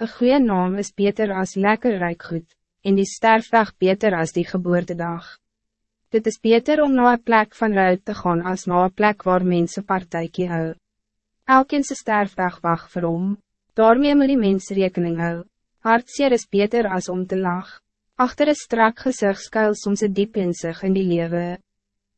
Een goede naam is beter als lekker rijk goed, en die sterfdag beter als die geboortedag. Dit is beter om naar een plek van ruit te gaan als naar een plek waar mensen partijkie hou. Elkeen se sterfdag wacht vir hom, daarmee moet die mens rekening hou. Hartseer is beter als om te lach. Achter een strak gezicht skuil soms een diep inzicht in die lewe.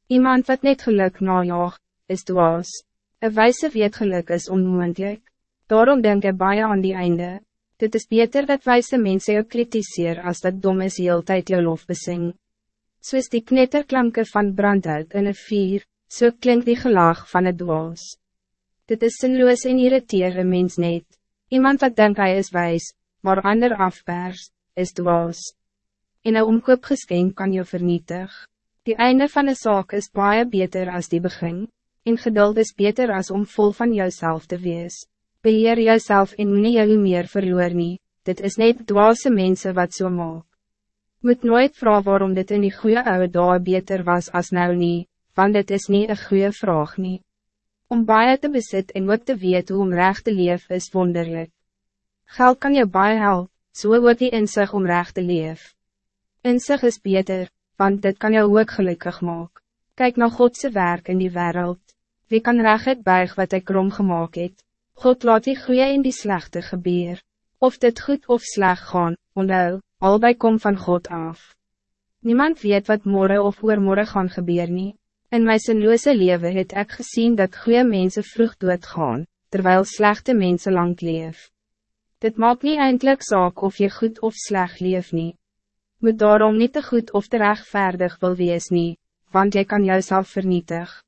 Iemand wat net geluk najaag, is dwaas. Een wijze weet geluk is onmoendlik. Daarom denk ik baie aan die einde. Dit is beter dat wijze mensen jou kritiseer als dat domme heel tijd jou lof besing. Soos die knetterklanke van brandhout in een vier, so klinkt die gelaag van het dwaas. Dit is sinloos en irriteer een mens net. Iemand wat denkt hij is wijs, maar ander afpers, is dwaas. In een omkoopgeskenk kan je vernietig. Die einde van de zaak is baie beter als die begin. En geduld is beter als om vol van jouzelf te wees. Beheer jouzelf en moet nie jou meer verloor nie. Dit is net dwaase mensen wat so maak. Moet nooit vragen waarom dit in die goede oude dae beter was als nou nie, want dit is niet een goede vraag nie. Om baie te bezit en ook te weet hoe om recht te leef is wonderlijk. Geld kan je baie help, so ook die inzicht om recht te leef. Inzicht is beter, want dit kan jou ook gelukkig maak. Kijk naar Godse werk in die wereld. Wie kan recht het buig wat ik krom gemaakt het? God laat die goeie en die slechte gebeur. Of dit goed of sleg gaan, onthou, albei kom van God af. Niemand weet wat morgen of oormorgen gaan gebeur nie. In my sinloose leven het ek gezien dat goede mensen vroeg doodgaan, terwijl slechte mensen lang leef. Dit maakt niet eindelijk zaak of je goed of slecht leef nie. Moet daarom niet te goed of te rechtvaardig wil wees nie, want jy kan jouself vernietig.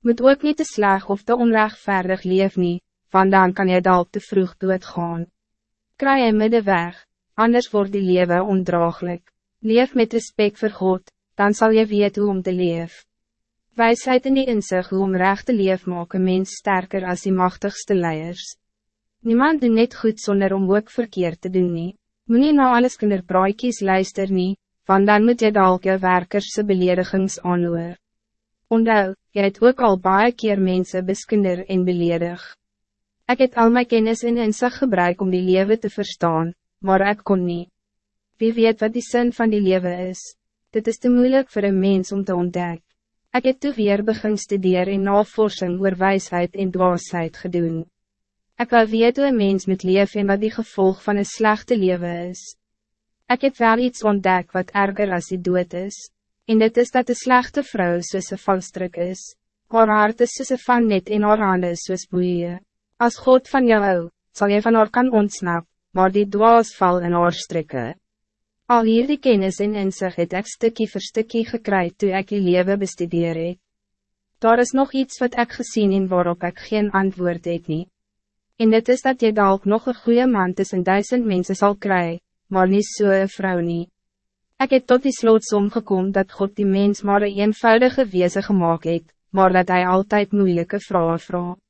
Moet ook niet te sleg of te onrechtvaardig leef nie, want dan kan jy dalk te vroeg doodgaan. Kry een middenweg, anders wordt die leven ondraaglijk. Leef met respect voor God, dan zal je weten hoe om te leef. Wijsheid in die inzicht hoe om recht te leef maak een mens sterker als die machtigste leiers. Niemand doet net goed zonder om ook verkeerd te doen nie. Moet nie na alles kinderpraaikies luister nie, want dan moet jy dalk jou werkerse beledigings aanhoor. Ondou, jy het ook al baie keer mense beskinder en beledig. Ik het al my kennis en inzicht gebruik om die leven te verstaan, maar ik kon niet. Wie weet wat die zin van die leven is? Dit is te moeilijk voor een mens om te ontdekken. Ik heb toe weer begin studeer en navorsing oor wijsheid en dwaasheid gedoen. Ik wil weet hoe een mens met leef en wat die gevolg van een slechte leven is. Ik heb wel iets ontdekt wat erger als die dood is. En dit is dat de slechte vrouw soos een valstrik is. Haar hart is soos een van net en haar hande soos boeie. Als God van jou hou, zal je van haar kan ontsnap, maar die dwaas val in haar strikke. Al hier die kennis en inzicht het ek stukkie vir stukkie gekry toe ek die lewe bestudeer het. Daar is nog iets wat ik gezien en waarop ik geen antwoord het nie. En dit is dat je dalk nog een goede man tussen duizend mensen zal krijgen, maar niet zo so vrouw niet. Ik heb tot die slootsom gekomen dat God die mens maar een eenvoudige wezen gemaakt het, maar dat hij altijd moeilijke vrouwen vraagt.